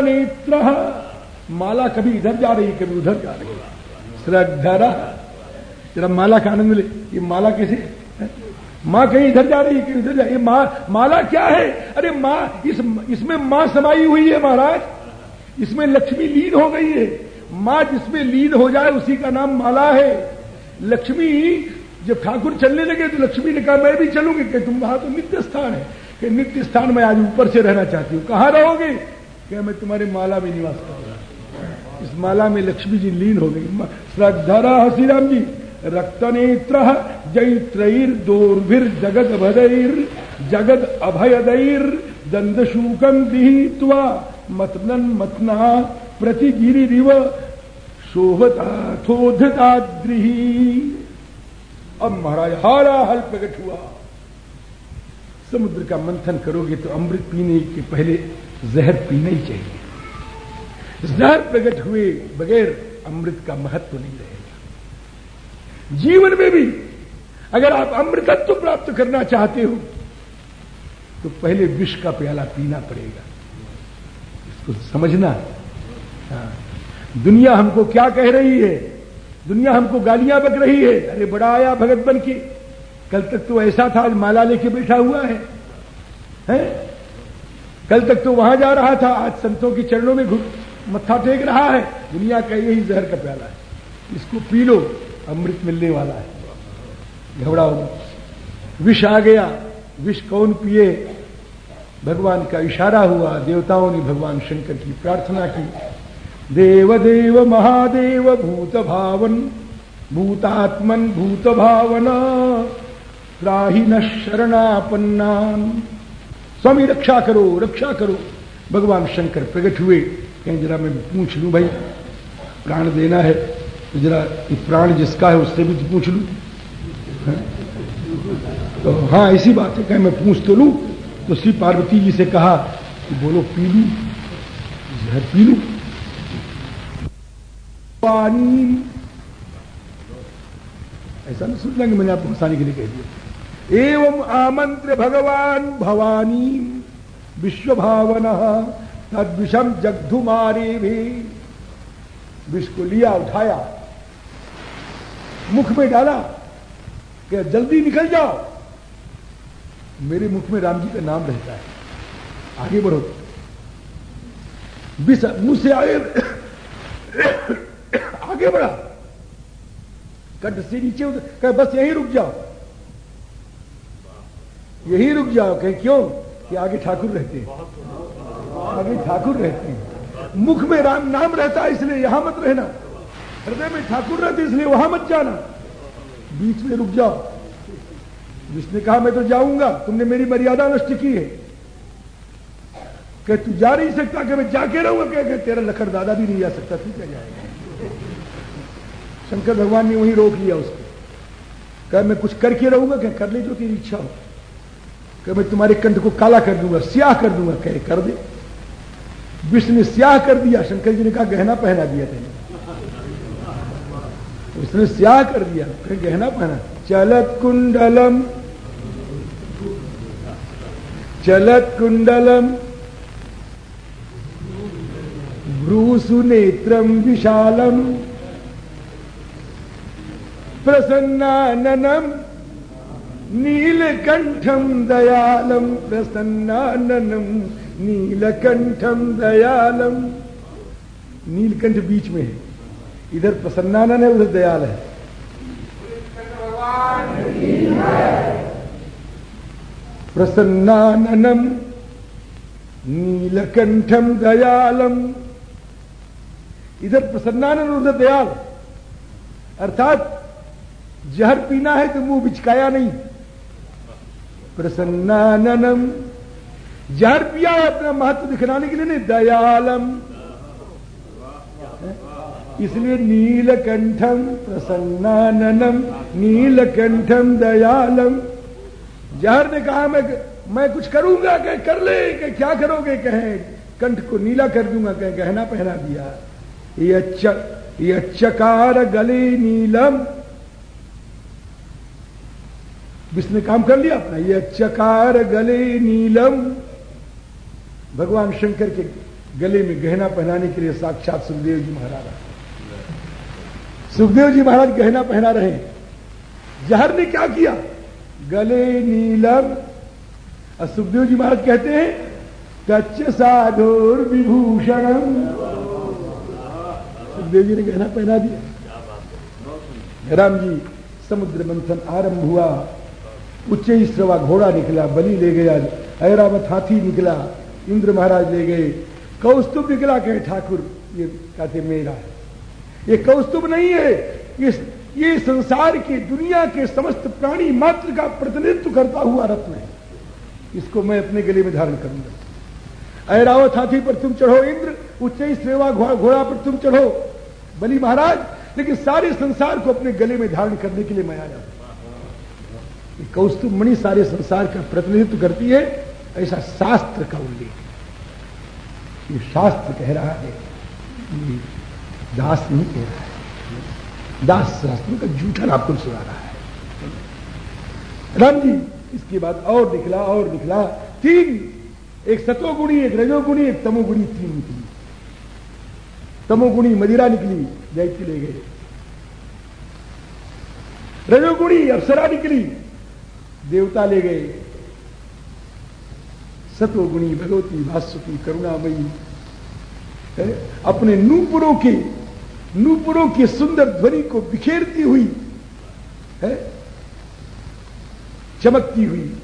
नेत्र माला कभी इधर जा रही, कभी उधर जा रही। श्रद्धा जरा माला का आनंद मिले ये माला कैसे? माँ कहीं इधर जा रही, कहीं उधर जा रही। माँ, माला क्या है? अरे माँ, इस, इसमें माँ समाई हुई है महाराज। इसमें लक्ष्मी लीन हो गई है। माँ जिसमें लीन हो जाए, उसी का नाम माला है। लक्ष्मी, जब ठाकुर चलने लगे तो लक्ष्मी ने कहा, मैं भी चलूँगी। कि तुम वहाँ तो नित्य स्थान है। कि नित्य स्थान में आज ऊपर से रहना चाहती हूँ। कहाँ रहोगे? क्या मैं तुम्हारी माला में निवास करूँगा इस माला में लक्ष्मी जी लीन हो गई। श्रद्धा हसीराम जी। रक्तनेत्र जैत्रैर दोर्भिर जगत भदैर जगत अभयदैर दंदशूकम दिहित्वा, मतनन मतना प्रतिगिरी रिव शोभताथोधताद्रिही अब महाराज, हारा हल प्रकट हुआ। समुद्र का मंथन करोगे तो अमृत पीने के पहले जहर पीना ही चाहिए। जहर प्रकट हुए बगैर अमृत का महत्व नहीं रहेगा। जीवन में भी अगर आप अमृतत्व प्राप्त करना चाहते हो तो पहले विष का प्याला पीना पड़ेगा। इसको समझना। हाँ। दुनिया हमको क्या कह रही है? दुनिया हमको गालियाँ बक रही है। अरे बड़ा आया भगत बन के। कल तक तो ऐसा था, आज माला लेके बैठा हुआ है। हैं? कल तक तो वहाँ जा रहा था, आज संतों के चरणों में मत्था टेक रहा है। दुनिया का यही जहर का प्याला है। इसको पी लो, अमृत मिलने वाला है। घबराओ विष आ गया। विष कौन पिए? भगवान का इशारा हुआ। देवताओं ने भगवान शंकर की प्रार्थना की। देव देव, महादेव, भूत भावन, भूतात्मन, भूत भावना, त्राही न शरणापन्नान। स्वामी, रक्षा करो रक्षा करो। भगवान शंकर प्रकट हुए। कहीं, जरा मैं पूछ लू भाई, प्राण देना है तो जरा प्राण जिसका है उससे भी पूछ लू? तो हाँ ऐसी बात है कहीं, मैं पूछ तो लू। तो श्री पार्वती जी से कहा, कि बोलो, पी लू? जहर पी लू? पानी। ऐसा नहीं सोचना कि मैंने आपको हंसाने के लिए कह दिया। एवं आमंत्र भगवान भवानी विश्व भावन तद विषम जगधुमारी भी विष को लिया, उठाया। मुख में डाला कि जल्दी निकल जाओ। मेरे मुख में राम जी का नाम रहता है। आगे बढ़ो। विष मुँह से आगे आगे बढ़ा। कंठ से नीचे कह, बस यहीं रुक जाओ। यही रुक जाओ, कहीं, क्यों? कि आगे ठाकुर रहते हैं। आगे ठाकुर रहते हैं। मुख में राम नाम रहता है, इसलिए यहाँ मत रहना। हृदय में ठाकुर रहते इसलिए वहाँ मत जाना। बीच में रुक जाओ। जिसने कहा, मैं तो जाऊँगा, तुमने मेरी मर्यादा नष्ट की है। कह, तू जा नहीं सकता कि मैं जाके रहूँगा। क्या तेरा लखर दादा भी नहीं जा सकता, तू क्या जाएगा? शंकर भगवान ने वहीं रोक लिया उसको। कह, मैं कुछ करके रहूँगा क्या कर ले जो तेरी इच्छा हो। कि मैं तुम्हारे कंठ को काला कर दूँगा, स्याह कर दूँगा, कहे, कर दे। विष्णु ने स्याह कर दिया, शंकर जी ने कहा, गहना पहना दिया तेने। उसने स्याह कर दिया फिर गहना पहना। चलत कुंडलम चलत कुंडलम भ्रूसु नेत्रम विशालम, प्रसन्नाननम नीलकंठम दयालम प्रसन्नाननम नीलकंठम दयालम। नीलकंठ बीच में है। इधर प्रसन्नानन है, उधर दयाल है। प्रसन्नाननम नीलकंठम दयालम। इधर प्रसन्नानन, उधर दयाल। अर्थात जहर पीना है तो मुँह बिचकाया नहीं। प्रसन्नाननम। जहर पिया है अपना महत्व दिखलाने के लिए नहीं, दयालम। इसलिए नीलकंठम प्रसन्नाननम, नीलकंठम दयालम। जहर ने कहा, मैं मैं कुछ करूँगा, कह, कर ले, कह, क्या करोगे, कहे, कंठ को नीला कर दूँगा, कह, गहना पहना दिया। ये चकार गले नीलम। जिसने काम कर लिया, अपना ये चकार गले नीलम। भगवान शंकर के गले में गहना पहनाने के लिए साक्षात सुखदेव जी महाराज सुखदेव जी महाराज गहना पहना रहे जहर ने क्या किया? गले नीलम। और सुखदेव जी महाराज कहते हैं कच्च साधुर विभूषणम। सुखदेव जी ने गहना पहना दिया। राम जी, समुद्र मंथन आरंभ हुआ। उच्च श्रवा घोड़ा निकला, बलि ले गया, ऐरावत हाथी निकला, इंद्र महाराज ले गए। कौस्तुभ निकला कहे ठाकुर, ये कहते मेरा है। ये कौस्तुभ नहीं है इस ये संसार की दुनिया के समस्त प्राणी मात्र का प्रतिनिधित्व करता हुआ रत्न है। इसको मैं अपने गले में धारण करूँगा। ऐरावत हाथी पर तुम चढ़ो, इंद्र, उच्च श्रेवा घोड़ा पर तुम चढ़ो। बलि महाराज, लेकिन सारे संसार को अपने गले में धारण करने के लिए मैं आया कौस्तुभ मणि सारे संसार का प्रतिनिधित्व करती है, ऐसा शास्त्र का उल्लेख ये शास्त्र कह रहा है दास नहीं कह रहा है। दास शास्त्र का जूठा आपको सुना रहा है। राम जी, इसके बाद और निकला और निकला तीन, एक सतोगुणी, एक रजोगुणी, एक तमोगुणी, तीन निकली। तमोगुणी मदिरा निकली दैत्य ले गए। रजोगुणी अप्सरा निकली देवता ले गए। सत्वगुणी भगवती भास्वती करुणामयी। अपने नूपुरों के, नूपुरों की सुंदर ध्वनि को बिखेरती हुई, है? चमकती हुई,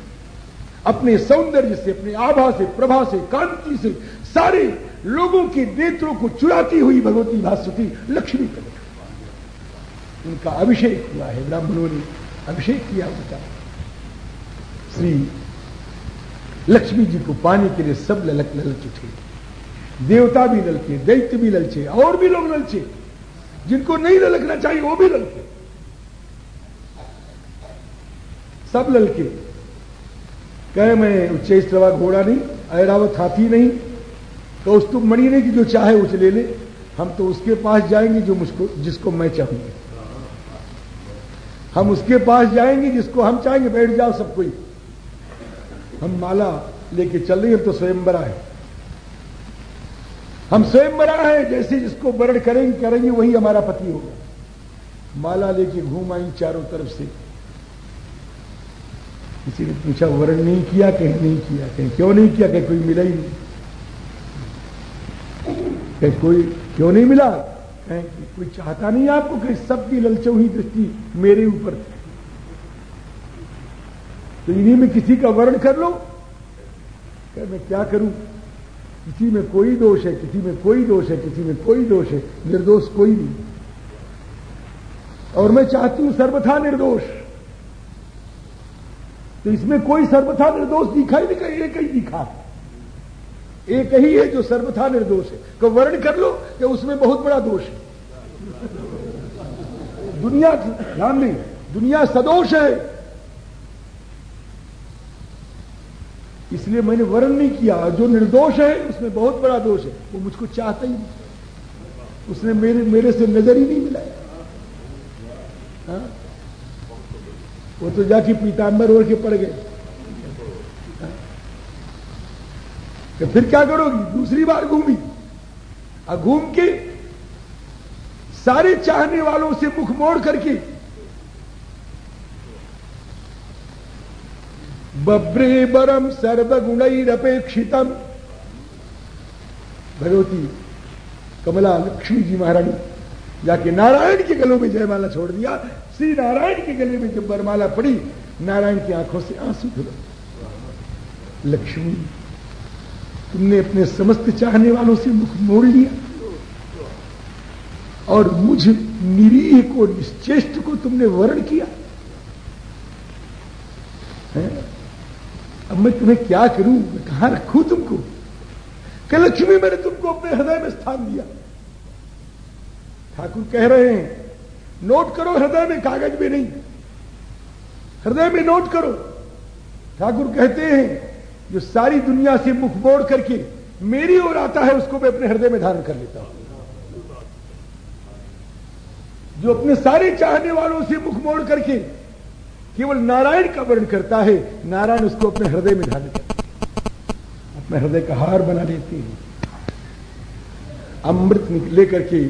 अपने सौंदर्य से, अपने आभा से, प्रभा से, कांति से, सारे लोगों के नेत्रों को चुराती हुई भगवती भास्वती लक्ष्मी प्रकट उनका अभिषेक हुआ है, ब्राह्मणों ने अभिषेक किया उनका। श्री लक्ष्मी जी को पाने के लिए सब ललक ललच उठे। देवता भी ललके, दैत्य भी ललचे, और भी लोग ललचे। जिनको नहीं ललकना चाहिए, वो भी ललके। सब ललके। कहे, मैं उच्च स्त्रवा घोड़ा नहीं ऐरावत हाथी नहीं तो उस तुम मणि नहीं कि जो चाहे उसे ले ले। हम तो उसके पास जाएँगे जो मुझको, जिसको मैं चाहूँगी। हम उसके पास जाएँगे जिसको हम चाहेंगे, बैठ जाओ सब कोई। हम माला लेके चल रही है तो स्वयंवरा है। हम स्वयंवरा है, जैसे जिसको वर्ण करेंगे करेंगे, वही हमारा पति होगा। माला लेके घूम आई चारों तरफ़ से। किसी ने पूछा, वर्ण नहीं किया, कहीं नहीं किया, कहीं क्यों नहीं किया, कहीं कोई मिला ही नहीं। कहीं कोई क्यों नहीं मिला? कहीं कोई चाहता नहीं आपको, कहीं सबकी ललचो ही दृष्टि मेरे ऊपर। तो इन्हीं में किसी का वर्ण कर लो। क्या मैं क्या करूँ? किसी में कोई दोष है, किसी में कोई दोष है, किसी में कोई दोष है। निर्दोष कोई नहीं। और मैं चाहती हूँ सर्वथा निर्दोष। तो इसमें कोई सर्वथा निर्दोष दिखा ही नहीं एक ही दिखा। एक ही है जो सर्वथा निर्दोष है। तो वर्ण कर लो कि उसमें बहुत बड़ा दोष है। दुनिया, ध्यान नहीं दुनिया सदोष है। इसलिए मैंने वर्ण नहीं किया। जो निर्दोष है, उसमें बहुत बड़ा दोष है। वो मुझको चाहता ही नहीं। उसने मेरे मेरे से नज़र ही नहीं मिलाया हाँ? वो तो जाके पीताम्बर ओढ़ के पड़ गए। हाँ? तो फिर क्या करोगी? दूसरी बार घूमी। और घूम के सारे चाहने वालों से मुख मोड़ करके बब्रे बरम सर्वगुणरपेक्षितम भगवती कमला लक्ष्मी जी महारानी जाके नारायण के गलों में जयमाला छोड़ दिया। श्री नारायण के गले में जब बरमाला पड़ी, नारायण की आँखों से आँसू धुलो। लक्ष्मी, तुमने अपने समस्त चाहने वालों से मुख मोड़ लिया। और मुझ निरीह को, निश्चेष्ट को तुमने वर्ण किया। है? अब मैं तुम्हें क्या करूँ? मैं कहाँ रखूँ तुमको? कि लक्ष्मी, मैंने तुमको अपने हृदय में स्थान दिया। ठाकुर कह रहे हैं, नोट करो, हृदय में कागज़ में नहीं। हृदय में नोट करो। ठाकुर कहते हैं, जो सारी दुनिया से मुख मोड़ करके मेरी ओर आता है, उसको मैं अपने हृदय में धारण कर लेता हूँ। जो अपने सारे चाहने वालों से मुख मोड़ करके केवल नारायण का वर्ण करता है। नारायण उसको अपने हृदय में धारण करते अपने हृदय का हार बना लेते हैं। अमृत लेकर के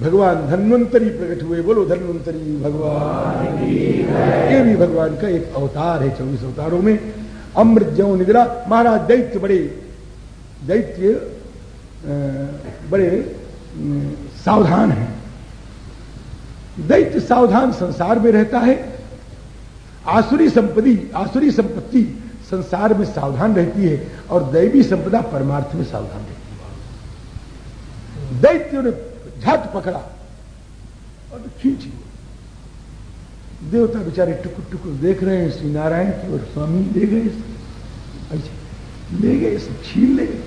भगवान धन्वंतरी प्रकट हुए। बोलो, धन्वंतरी भगवान ये भी भगवान का एक अवतार है चौबीस अवतारों में। अमृत जो निद्रा। महाराज दैत्य बड़े दैत्य बड़े सावधान हैं। दैत्य सावधान संसार में रहता है। आसुरी संपत्ति आसुरी संपत्ति संसार में सावधान रहती है और दैवी संपदा परमार्थ में सावधान रहती है। दैत्य ने झट पकड़ा और खींच। देवता बेचारे टुकुर टुकुर देख रहे हैं, श्री नारायण की और स्वामी ले गए। अच्छा ले गए छीन ले गए।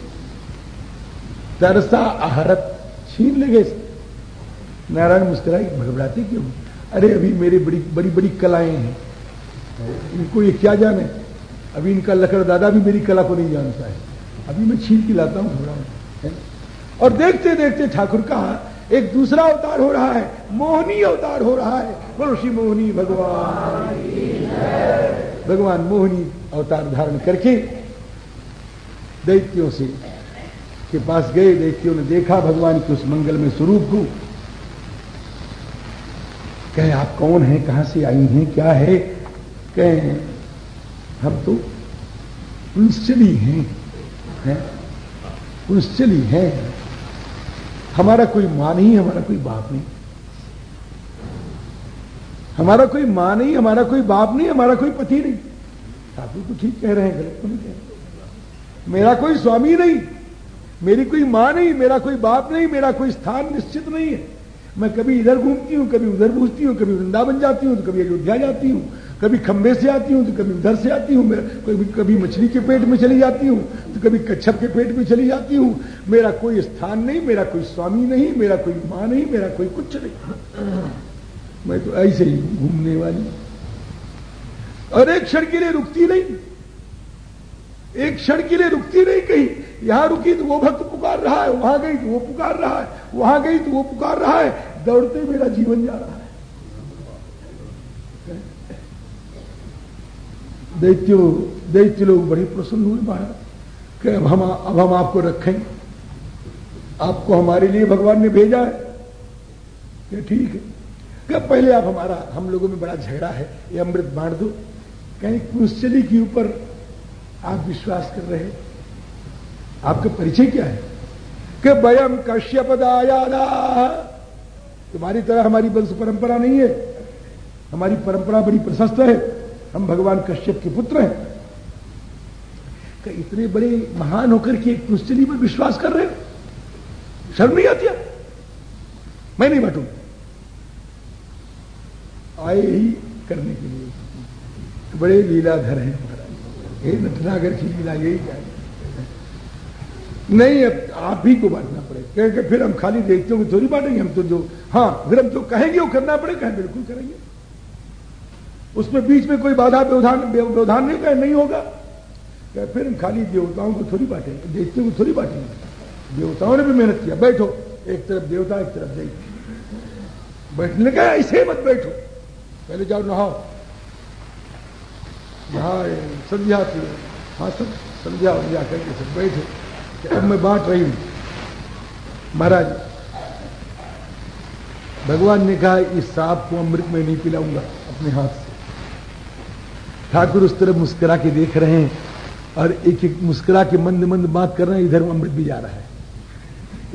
तरसा आहरत छीन ले गए। नारायण मुस्कुराई भगवड़ाते क्यों? अरे अभी मेरे बड़ी बड़ी बड़ी कलाएँ हैं। इनको ये क्या जाने? अभी इनका लकड़ दादा भी मेरी कला को नहीं जानता है। अभी मैं छीन के लाता हूँ थोड़ा और देखते देखते ठाकुर का एक दूसरा अवतार हो रहा है मोहनी अवतार हो रहा है। बोलो, श्री मोहनी, भगवान। भगवान मोहनी अवतार धारण करके दैत्यों से के पास गए। दैत्यों ने देखा, भगवान के उस मंगल में स्वरूप को। कहे, आप कौन हैं? कहाँ से आई हैं? क्या है? कहे हम तो पुंसली हैं, है? पुंसली हैं? हमारा कोई माँ नहीं, हमारा कोई बाप नहीं। हमारा कोई माँ नहीं, हमारा कोई बाप नहीं, हमारा कोई पति नहीं। ठाकुर तो ठीक कह रहे हैं, गलत तो नहीं कह रहे। मेरा कोई स्वामी नहीं, मेरी कोई माँ नहीं, मेरा कोई बाप नहीं, मेरा कोई स्थान निश्चित नहीं है। मैं कभी इधर घूमती हूँ, कभी उधर घूमती हूँ, कभी वृंदावन जाती हूँ तो कभी अयोध्या जाती हूँ। कभी खंबे से आती हूँ तो कभी उधर से आती हूँ कभी कभी मछली के पेट में चली जाती हूँ तो कभी कच्छप के पेट में चली जाती हूँ। मेरा कोई स्थान नहीं, मेरा कोई स्वामी नहीं, मेरा कोई माँ नहीं, मेरा कोई कुछ नहीं। मैं तो ऐसे ही घूमने वाली। और एक क्षण के लिए रुकती नहीं। एक क्षण के लिए रुकती नहीं कहीं। यहाँ रुकी तो वो भक्त पुकार रहा है, वहाँ गई तो वो पुकार रहा है, वहाँ गई तो वो पुकार रहा है। दौड़ते मेरा जीवन जा रहा है। दैत्यो, दैत्य लोग बड़े प्रसन्न हुए महाराज। कि अब हम अब हम आपको रखें आपको हमारे लिए भगवान ने भेजा है। कि ठीक है। क्या पहले आप हमारा, हम लोगों में बड़ा झगड़ा है। ये अमृत बांट दो। कहीं कुंचली के ऊपर आप विश्वास कर रहे आपका परिचय क्या है? कि वयम कश्यप तुम्हारी तरह हमारी वंश परंपरा नहीं है। हमारी परंपरा बड़ी प्रशस्त है। हम भगवान कश्यप के पुत्र हैं। इतने बड़े महान होकर के एक पुस्तली पर विश्वास कर रहे हो? शर्म नहीं आती मैं नहीं बांटू। आए ही करने के लिए। बड़े लीलाधर हैं ये नटनागर की लीला यही जाए नहीं, अब आप ही को बांटना पड़ेगा। क्योंकि फिर हम खाली देखते हो थोड़ी बांटेंगे हम तो जो हाँ फिर हम जो कहेंगे, वो करना पड़ेगा। बिल्कुल करेंगे। उसमें बीच में कोई बाधा, व्यवधान व्यवधान नहीं कहे नहीं होगा। क्या फिर हम खाली देवताओं को थोड़ी बांटेंगे देखते को थोड़ी बांटेंगे देवताओं ने भी मेहनत किया, बैठो। एक तरफ़ देवता, एक तरफ़ दैत्य बैठने का ऐसे मत बैठो। पहले जाओ, नहाओ। नहाए संध्या की हाँ सब संध्या वंध्या करके सब बैठो। अब मैं बांट रही हूँ। महाराज, भगवान ने कहा, इस सांप को अमृत में नहीं पिलाऊँगा, अपने हाथ से। ठाकुर उस तरफ़ मुस्कुरा के देख रहे हैं और एक एक मुस्कुरा के मंद मंद बात कर रहे हैं इधर अमृत भी जा रहा है।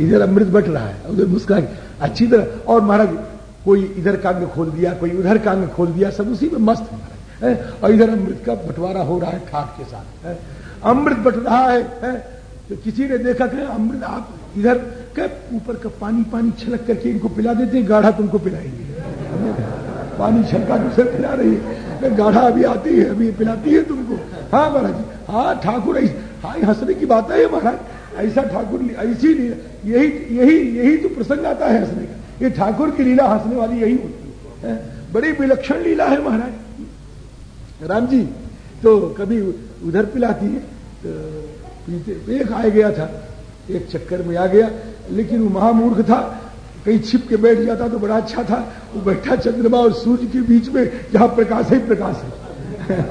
इधर अमृत बट रहा है उधर मुस्कुरा अच्छी तरह और महाराज कोई इधर कांग खोल दिया कोई उधर कांग खोल दिया सब उसी में मस्त है और इधर अमृत का बंटवारा हो रहा है ठाक के साथ है? अमृत बट रहा है, है? तो किसी ने देखा कि अमृत आप इधर के ऊपर का पानी पानी छलक करके इनको पिला देते गाढ़ा तुमको पिलाएँगे। पानी छलका दूसरे पिला रही है। गाढ़ा अभी आती है, अभी पिलाती है तुमको। हाँ महाराज हाँ ठाकुर हाँ हंसने की बात है, महाराज। ऐसा ठाकुर ऐसी यही यही यही तो प्रसंग आता है हंसने का। ये ठाकुर की लीला हंसने वाली यही होती है। बड़ी विलक्षण लीला है, महाराज। राम जी तो कभी उधर पिलाती है तो पीते एक आ गया था, एक चक्कर में आ गया, लेकिन वो महामूर्ख था। कहीं छिप के बैठ जाता तो बड़ा अच्छा था। वो बैठा चंद्रमा और सूर्य के बीच में, जहाँ प्रकाश ही, प्रकाश है।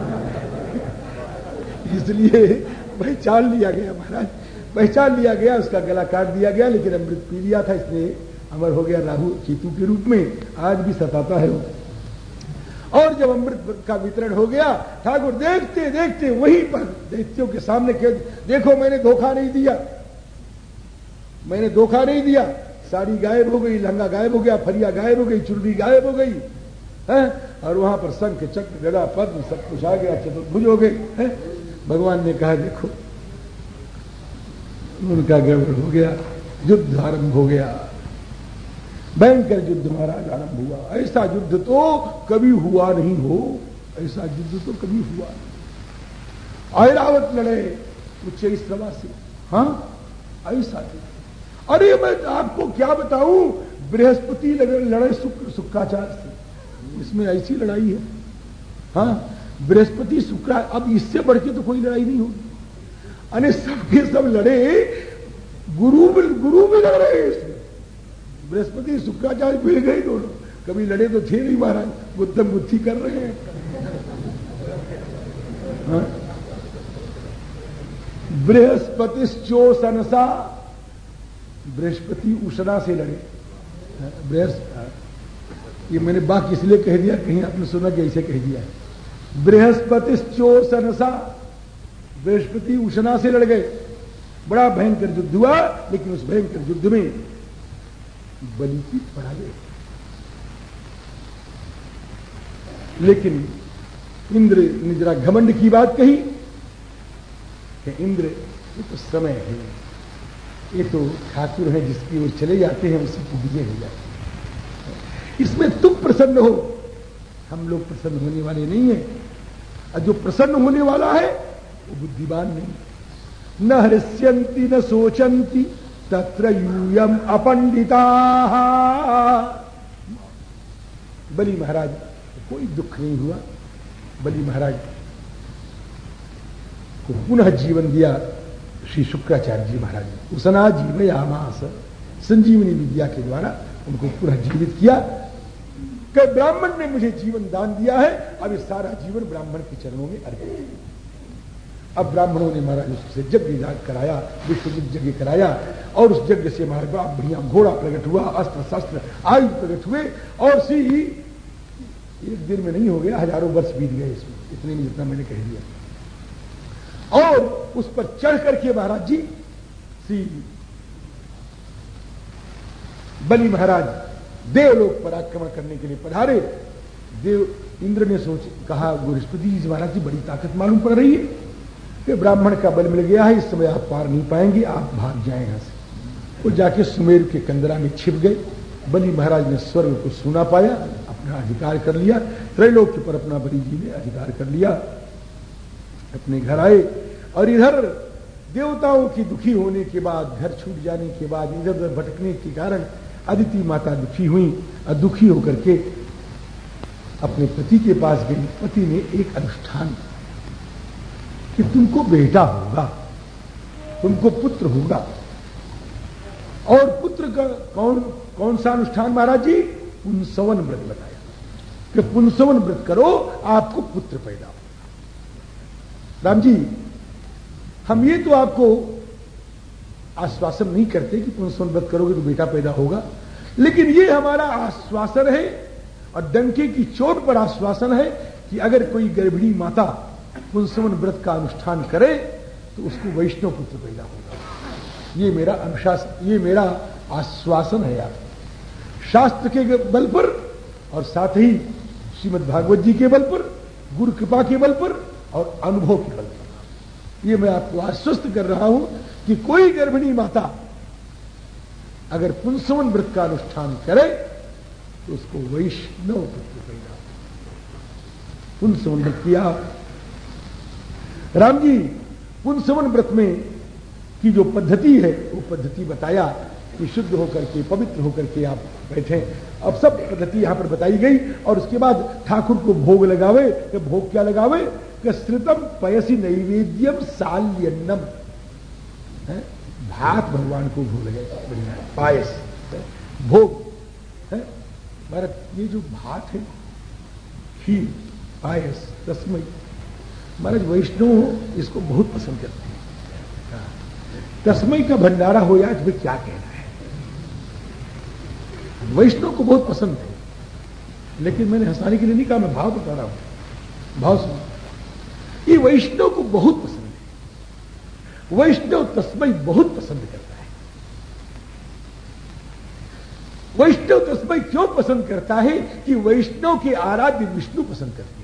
इसलिए पहचान लिया गया, महाराज। पहचान लिया गया, उसका गला काट दिया गया, लेकिन अमृत पी लिया था इसने। अमर हो गया राहु केतु के रूप में। आज भी सताता है वो। और जब अमृत का वितरण हो गया, ठाकुर देखते देखते वहीं पर दैत्यों के सामने कह, देखो, मैंने धोखा नहीं दिया। मैंने धोखा नहीं दिया। साड़ी गायब हो गई, लहंगा गायब हो गया, फरिया गायब हो गई चुर्री गायब हो गई, है? और वहाँ पर संख चक्र गड़ा पद्म, सब कुछ आ गया, चतुर्भुज हो गए है? भगवान ने कहा, देखो, उनका गड़बड़ हो गया, युद्ध आरंभ हो गया, भयंकर युद्ध महाराज आरंभ हुआ, ऐसा युद्ध तो कभी हुआ नहीं हो, ऐसा युद्ध तो कभी हुआ नहीं। ऐरावत लड़े उच्च सभा से हाँ? ऐसा युद्ध। अरे मैं आपको क्या बताऊँ? बृहस्पति लड़े शुक्राचार से। इसमें ऐसी लड़ाई है। हाँ बृहस्पति शुक्रा अब इससे बढ़ के तो कोई लड़ाई नहीं होगी। अरे सबके सब लड़े। गुरु गुरु भी लड़ रहे हैं इसमें। बृहस्पति शुक्राचार्य भिड़ गए दोनों। कभी लड़े तो थे नहीं महाराज। बुद्धम बुद्धि कर रहे हैं। बृहस्पति चो चोसनसा बृहस्पति उषणा से लड़े। बृहस्पति ये मैंने बाकी इसलिए कह दिया, कहीं आपने सुना कि ऐसे कह दिया। बृहस्पति चोसनसा बृहस्पति उषणा से लड़ गए। बड़ा भयंकर युद्ध हुआ, लेकिन उस भयंकर युद्ध में बलि की गए लेकिन इंद्र ने जरा घमंड की बात कही कि इंद्र, ये तो समय है। ये तो ठाकुर है, जिसकी ओर चले जाते हैं, उसी की विजय हो जाती है। इसमें तुम प्रसन्न हो। हम लोग प्रसन्न होने वाले नहीं है। और जो प्रसन्न होने वाला है, वो बुद्धिमान नहीं न हृष्यंती न सोचंती तत्र यूयम अपंडिता बलि महाराज, कोई दुख नहीं हुआ। बलि महाराज को पुनः जीवन दिया। श्री शुक्राचार्य जी महाराज ने उसना जीवयामास संजीवनी विद्या के द्वारा उनको पुनः जीवित किया। कि ब्राह्मण ने मुझे जीवन दान दिया है, अब ये सारा जीवन ब्राह्मण के चरणों में अर्पित अब ब्राह्मणों ने महाराज उससे यज्ञ कराया विश्वजित यज्ञ कराया, और उस यज्ञ से महाराज बड़ा बढ़िया घोड़ा प्रकट हुआ अस्त्र शस्त्र आयु प्रकट हुए, और सी, एक दिन में नहीं हो गया, हज़ारों वर्ष बीत गए इसमें, इतने में जितना मैंने कह दिया। और उस पर चढ़ करके महाराज जी सी बलि महाराज, देवलोक पर आक्रमण करने के लिए पधारे। देव इंद्र ने सोच, कहा बृहस्पति जी महाराज जी, बड़ी ताकत मालूम पड़ रही है। कि ब्राह्मण का बल मिल गया है, इस समय आप पार नहीं पाएँगे, आप भाग जाए यहाँ से। वो जाके सुमेर के कंदरा में छिप गए। बलि महाराज ने स्वर्ग को सुना पाया, अपना अधिकार कर लिया। त्रैलोक्य पर अपना बलि जी ने अधिकार कर लिया। अपने घर आए। और इधर देवताओं की दुखी होने के बाद, घर छूट जाने के बाद, इधर उधर भटकने के कारण अदिति माता दुखी हुई और दुखी होकर के अपने पति के पास गई। पति ने एक अनुष्ठान कि तुमको बेटा होगा, तुमको पुत्र होगा। और पुत्र का कौन कौन सा अनुष्ठान महाराज जी? पुंसवन व्रत बताया। कि पुंसवन व्रत करो, आपको पुत्र पैदा होगा। राम जी हम ये तो आपको आश्वासन नहीं करते कि पुंसवन व्रत करोगे तो बेटा पैदा होगा। लेकिन ये हमारा आश्वासन है और डंके की चोट पर आश्वासन है कि अगर कोई गर्भिणी माता पुंसवन व्रत का अनुष्ठान करे तो उसको वैष्णव पुत्र पैदा होगा। ये मेरा अनुशासन, ये मेरा आश्वासन है आप शास्त्र के बल पर और साथ ही श्रीमद भागवत जी के बल पर, गुरु कृपा के बल पर और अनुभव के बल पर। ये मैं आपको आश्वस्त कर रहा हूँ कि कोई गर्भिणी माता अगर पुंसवन व्रत का अनुष्ठान करे तो उसको वैष्णव पुत्र पैदा पुंसवन व्रत किया। राम जी पुंसवन व्रत में की जो पद्धति है, वो पद्धति बताया कि शुद्ध होकर के, पवित्र होकर के आप बैठे। अब सब पद्धति यहाँ पर बताई गई, और उसके बाद ठाकुर को भोग लगावे। कि भोग क्या लगावे? कि श्रितम पयसी नैवेद्यम साल्यन्नम। भात भगवान को भूल लगे बढ़िया। पायस। भोग। है? भारत, ये जो भात है, खीर, पायस रसमई महाराज वैष्णव इसको बहुत पसंद करते हैं। तस्मय का भंडारा हो जाए तुम्हें क्या कहना है? वैष्णव को बहुत पसंद है, लेकिन मैंने हंसाने के लिए नहीं कहा, मैं भाव बता रहा हूँ। भाव सुन। ये वैष्णव को बहुत पसंद है। वैष्णव तस्मय बहुत पसंद करता है। वैष्णव तस्मय क्यों पसंद करता है कि वैष्णव के आराध्य विष्णु पसंद करते हैं?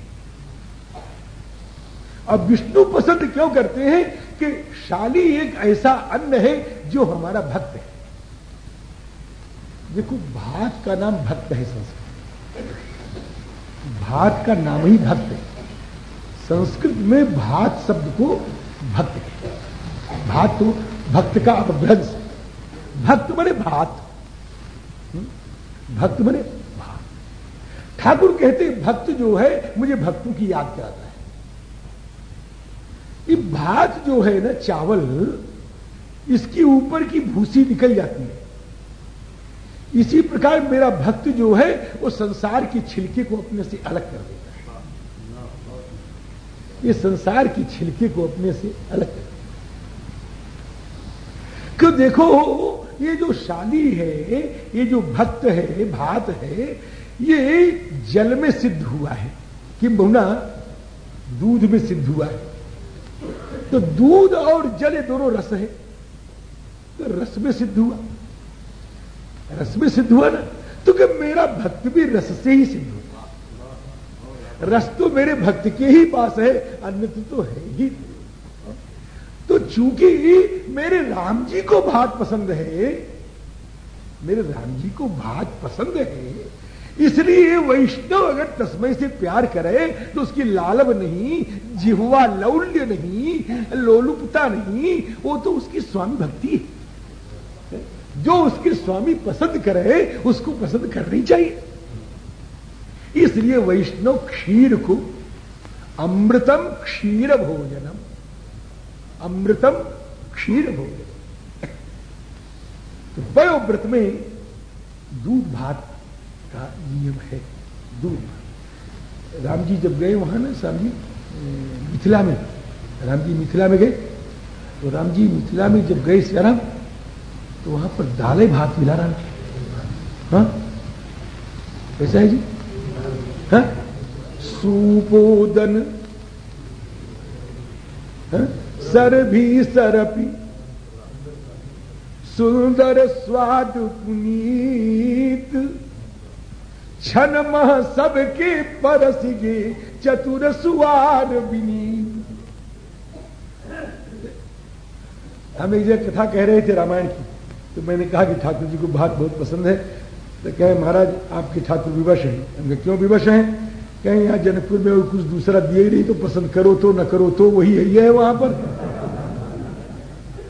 अब विष्णु पसंद क्यों करते हैं कि शाली एक ऐसा अन्न है जो हमारा भक्त है? देखो, भात का नाम भक्त है संस्कृत भात का नाम ही भक्त है। संस्कृत में भात शब्द को भक्त भात तो भक्त का अपभ्रंश भक्त बने भात। हम्म? भक्त बने भात। ठाकुर कहते, भक्त जो है, मुझे भक्तों की याद कराता है। ये भात जो है ना, चावल, इसकी ऊपर की भूसी निकल जाती है। इसी प्रकार मेरा भक्त जो है, वो संसार की छिलके को अपने से अलग कर है। ये संसार की छिलके को अपने से अलग कर। क्यों देखो, ये जो शादी है, ये जो भक्त है भात है, ये जल में सिद्ध हुआ है। कि बहुना? दूध में सिद्ध हुआ है। तो दूध और जल ये दोनों रस है। तो रस में सिद्ध हुआ। रस में सिद्ध हुआ ना तो क्या मेरा भक्त भी रस से ही सिद्ध हुआ? रस तो मेरे भक्त के ही पास है अन्य तो है ही तो चूँकि मेरे राम जी को भात पसंद है, मेरे राम जी को भात पसंद है, इसलिए वैष्णव अगर तस्मय से प्यार करे तो उसकी लालब नहीं, जिहवा लौल्य नहीं, लोलुपता नहीं, वो तो उसकी स्वामी भक्ति है। जो उसके स्वामी पसंद करे, उसको पसंद करनी चाहिए। इसलिए वैष्णव क्षीर को अमृतम क्षीर भोजनम। अमृतम क्षीर भोजन तो वयोव्रत में दूध भात का नियम है, दूध भात। राम जी जब गए वहाँ ना स्वामी मिथिला में राम जी मिथिला में गए तो राम जी मिथिला में जब गए सियाराम तो वहाँ पर दाले भात मिला राम हाँ? कैसा है जी? हाँ सुपोदन हाँ? सर भी सरपी सुंदर स्वाद पुनीत। क्षण मह सबके परस गे चतुर सुवार बिनी हम एक जगह कथा कह रहे थे रामायण की तो मैंने कहा कि ठाकुर जी को भात बहुत पसंद है। तो कहे, महाराज, आपके ठाकुर विवश हैं। हमने क्यों विवश हैं? कहें, यहाँ जनकपुर में और कुछ दूसरा दिए ही नहीं तो पसंद करो तो न करो तो वही है ये है वहाँ पर।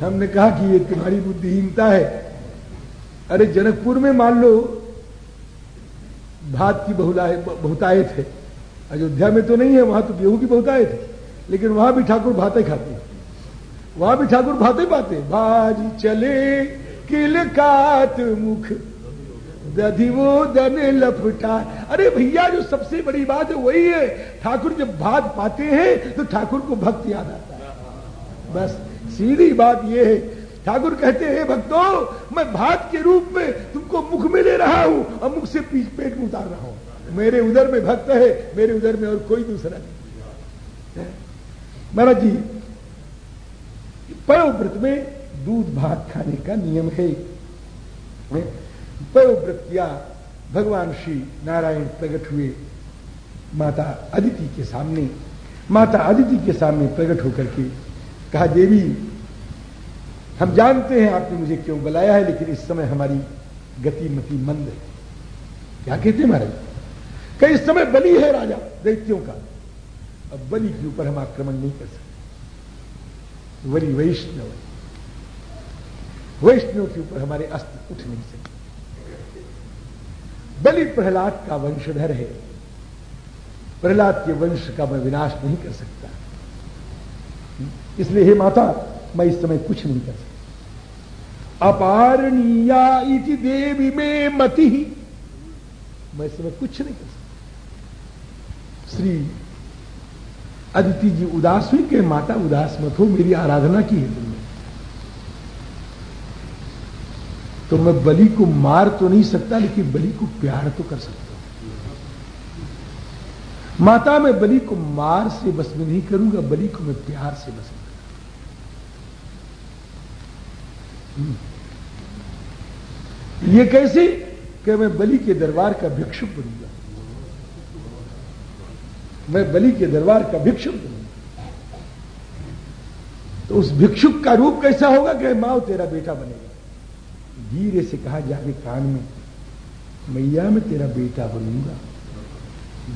हमने कहा कि ये तुम्हारी बुद्धिहीनता है। अरे, जनकपुर में मान लो, भात की बहुलाए बहुतायत है। अयोध्या में तो नहीं है, वहाँ तो गेहूँ की बहुतायत है। लेकिन वहाँ भी ठाकुर भाते खाते वहाँ भी ठाकुर भाते पाते भाजी चले किलकात मुख दधिवो दन लपटा अरे भैया, जो सबसे बड़ी बात है वही है। ठाकुर जब भात पाते हैं तो ठाकुर को भक्त याद आता है। बस, सीधी बात यह है। ठाकुर कहते हैं, भक्तों, मैं भात के रूप में तुमको मुख में ले रहा हूँ और मुख से पीछ पेट में उतार रहा हूँ। मेरे उधर में भक्त है, मेरे उधर में और कोई दूसरा नहीं। महाराज जी पयोव्रत में दूध भात खाने का नियम है। पयोव्रत किया भगवान श्री नारायण प्रकट हुए। माता अदिति के सामने, माता अदिति के सामने प्रकट होकर के कहा, देवी, हम जानते हैं आपने मुझे क्यों बुलाया है, लेकिन इस समय हमारी गति मति मंद है। क्या कहते महाराज? कई इस समय बलि है राजा, दैत्यों का। अब बलि के ऊपर हम आक्रमण नहीं कर सकते। बलि वैष्णव वैष्णव के ऊपर हमारे अस्त्र उठ नहीं सकते। बलि प्रहलाद का वंशधर है। प्रहलाद के वंश का मैं विनाश नहीं कर सकता। इसलिए हे माता, मैं इस समय कुछ नहीं कर सकता। अपारणीया इति देवी में मति। ही मैं इस समय कुछ नहीं कर सकता। श्री अदिति जी उदास हुई कि माता उदास मत हो, मेरी आराधना की है तुमने तो मैं बलि को मार तो नहीं सकता, लेकिन बलि को प्यार तो कर सकता माता, मैं बलि को मार से बस में नहीं करूँगा, बलि को मैं प्यार से बस में हम्म। ये कैसे कि मैं बलि के दरबार का भिक्षुक बनूँगा? मैं बलि के दरबार का भिक्षुक बनूँगा। तो उस भिक्षुक का रूप कैसा होगा कि माओ तेरा बेटा बनेगा? धीरे से कहा जाके कान में, मैया, मैं तेरा बेटा बनूँगा।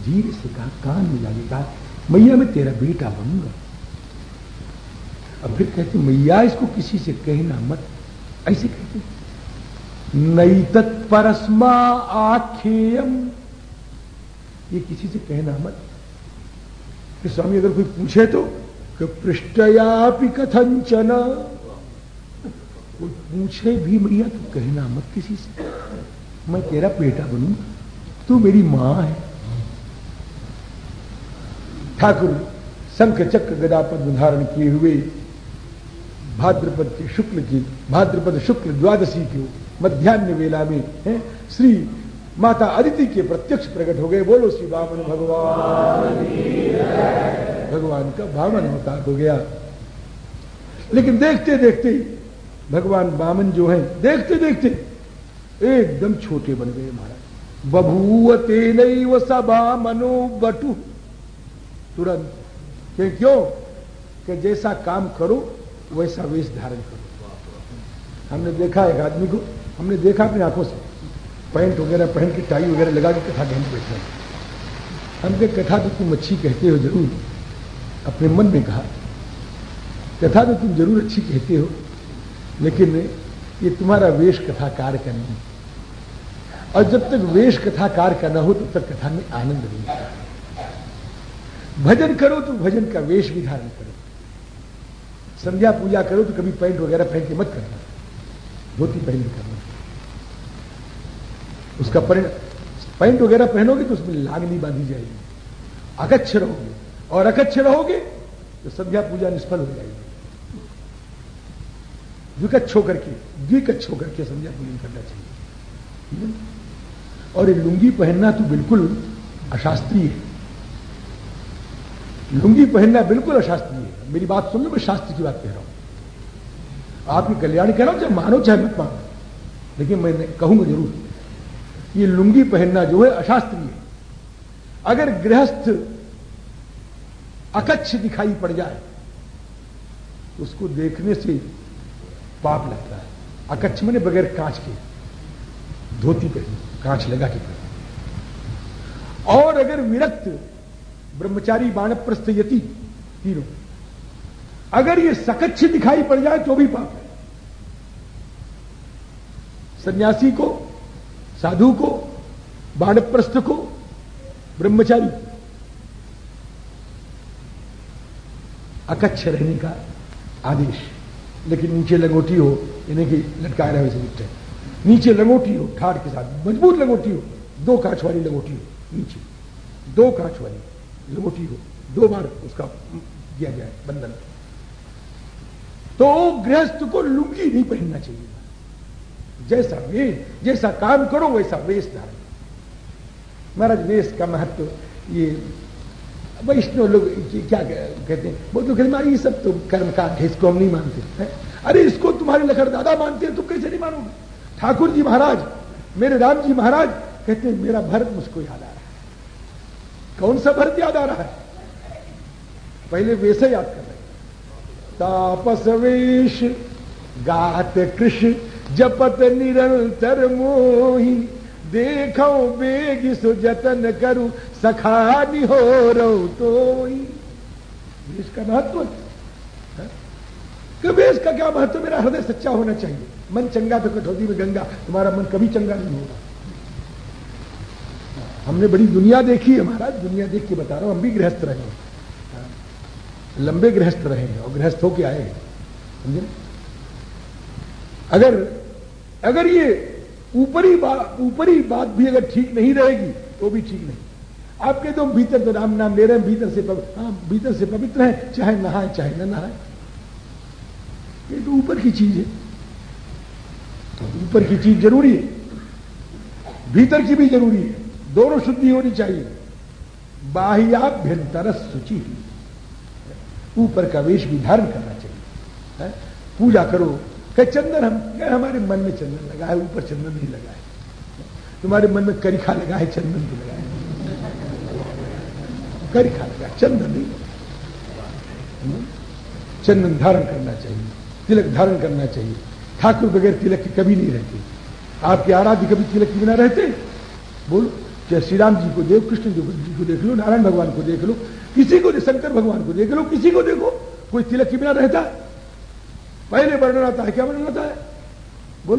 धीरे से कहा, कान में जाके कहा, मैया, मैं तेरा बेटा बनूँगा। अब फिर कहते, मैया, इसको किसी से कहना मत। ऐसे कहते, नई तत्परस्मा आखेयम। ये किसी से कहना मत। स्वामी, अगर कोई पूछे तो पृष्ठया कथंचन कोई पूछे भी मैया तो कहना मत किसी से। मैं तेरा बेटा बनूँगा। तू मेरी माँ है। ठाकुर शंख चक्र गदा पद्म धारण किए हुए भाद्रपद के शुक्ल की, भाद्रपद शुक्ल द्वादशी के मध्यान्ह वेला में, है, श्री माता अदिति के प्रत्यक्ष प्रकट हो गए। बोलो, श्री बामन भगवान। भगवान का भावन अवतार हो गया। लेकिन देखते देखते भगवान बामन जो है, देखते देखते, एकदम छोटे बन गए महाराज। बभूवते नहीं वो सबा मनो बटू तुरंत, कि क्यों? कि जैसा काम करो, वैसा वेश धारण करो। हमने देखा एक आदमी को, हमने देखा अपनी आँखों से। पैंट वगैरह पहन के, टाई वगैरह लगा के कथा कहने बैठा हमने कथा तो तुम अच्छी कहते हो ज़रूर। अपने मन में कहा, कथा तो तुम ज़रूर अच्छी कहते हो। लेकिन ये तुम्हारा वेश कथाकार का नहीं। और जब तक वेश कथाकार का न हो, तब तक कथा में आनंद नहीं आता। भजन करो तो भजन का वेश भी धारण करो। संध्या पूजा करो तो कभी पैंट वगैरह पहन के मत करना। धोती पहन के करना। उसका पैंट वगैरह पहनोगे तो उसमें लागनी बांधी जाएगी। अकच्छ रहोगे। और अकच्छ रहोगे तो संध्या पूजा निष्फल हो जाएगी। द्विकच्छ होकर के द्विकच्छ होकर के संध्या पूजन करना चाहिए। और ये लुंगी पहनना तो बिल्कुल अशास्त्रीय है। लुंगी पहनना बिल्कुल अशास्त्रीय है। मेरी बात सुन लो, मैं शास्त्र की बात कह रहा हूँ। आपकी कल्याण कह रहा हूँ, चाहे मानो, चाहे मत मानो। लेकिन मैं कहूँगा ज़रूर, ये लुंगी पहनना जो है अशास्त्रीय है। अगर गृहस्थ अकच्छ दिखाई पड़ जाए, उसको देखने से पाप लगता है। अकच्छ मैंने बगैर कांच के, धोती पहनी कांच लगा के पहनी और अगर विरक्त ब्रह्मचारी बाणप्रस्थ यति तीनों, अगर ये सकच्छ दिखाई पड़ जाए तो भी पाप है। सन्यासी को, साधु को, बाणप्रस्थ को, ब्रह्मचारी अकच्छ रहने का आदेश। लेकिन नीचे लंगोटी हो, इन्हें की लटकाए रहे वैसे दिखते नीचे लंगोटी हो, ठाट के साथ, मज़बूत लंगोटी हो, दो कांच वाली लंगोटी हो, नीचे। दो कांच वाली लंगोटी हो, दो बार उसका किया जाए बंधन। तो गृहस्थ को लुंगी नहीं पहनना चाहिए। जैसा वेश जैसा काम करो, वैसा वेश धारण। महाराज, वेश का महत्व ये वैष्णव लोग क्या कहते हैं? वो तो कहते ये सब तो कर्म है, इसको हम नहीं मानते, है? अरे, इसको तुम्हारे लखड़ दादा मानते हैं, तुम कैसे नहीं मानोगे? ठाकुर जी महाराज, मेरे राम जी महाराज, कहते हैं, मेरा भरत मुझको याद आ रहा है। कौन सा भरत याद आ रहा है? पहले वैसे याद कर रहे तापस वेश, गात कृष्ण जपत निरंतर मोही देखो बेग सो जतन करूँ, सखानी हो रो तो इसका महत्व कि वेश का क्या महत्व? मेरा हृदय सच्चा होना चाहिए। मन चंगा तो कठौती में गंगा, तुम्हारा मन कभी चंगा नहीं होगा। हमने बड़ी दुनिया देखी है महाराज, दुनिया देख के बता रहा हूँ, हम भी गृहस्थ रहे हैं। लंबे गृहस्थ रहे हैं और गृहस्थ होके आए समझे? अगर अगर ये ऊपरी बात ऊपरी बात भी अगर ठीक नहीं रहेगी तो भी ठीक नहीं। आपके तो भीतर तो राम नाम ले रहे हैं, भीतर से पवित्र हाँ भीतर से पवित्र है, चाहे नहाए, चाहे न नहाए। ये तो ऊपर की चीज़ है। ऊपर की चीज़ ज़रूरी है। भीतर की भी ज़रूरी है। दोनों शुद्धि होनी चाहिए। बाह्याभ्यंतर सूची ऊपर का वेश भी धारण करना चाहिए। है? पूजा करो। कह, चंदन, हम कह, हमारे मन में चंदन लगा है ऊपर चंदन नहीं लगा है तुम्हारे मन में करिखा लगा है चंदन भी लगा है करिखा लगा चंदन नहीं? चंदन धारण करना चाहिए, तिलक धारण करना चाहिए। ठाकुर बगैर तिलक के कभी नहीं रहते। आपके आराध्य कभी तिलक के बिना रहते? बोलो, चाहे श्री राम जी को देखो कृष्ण जी को देख लो, नारायण भगवान को देख लो, किसी को शंकर भगवान को देख लो, किसी को देखो, कोई तिलक के बिना रहता? पहले वर्णन आता है क्या वर्णन आता है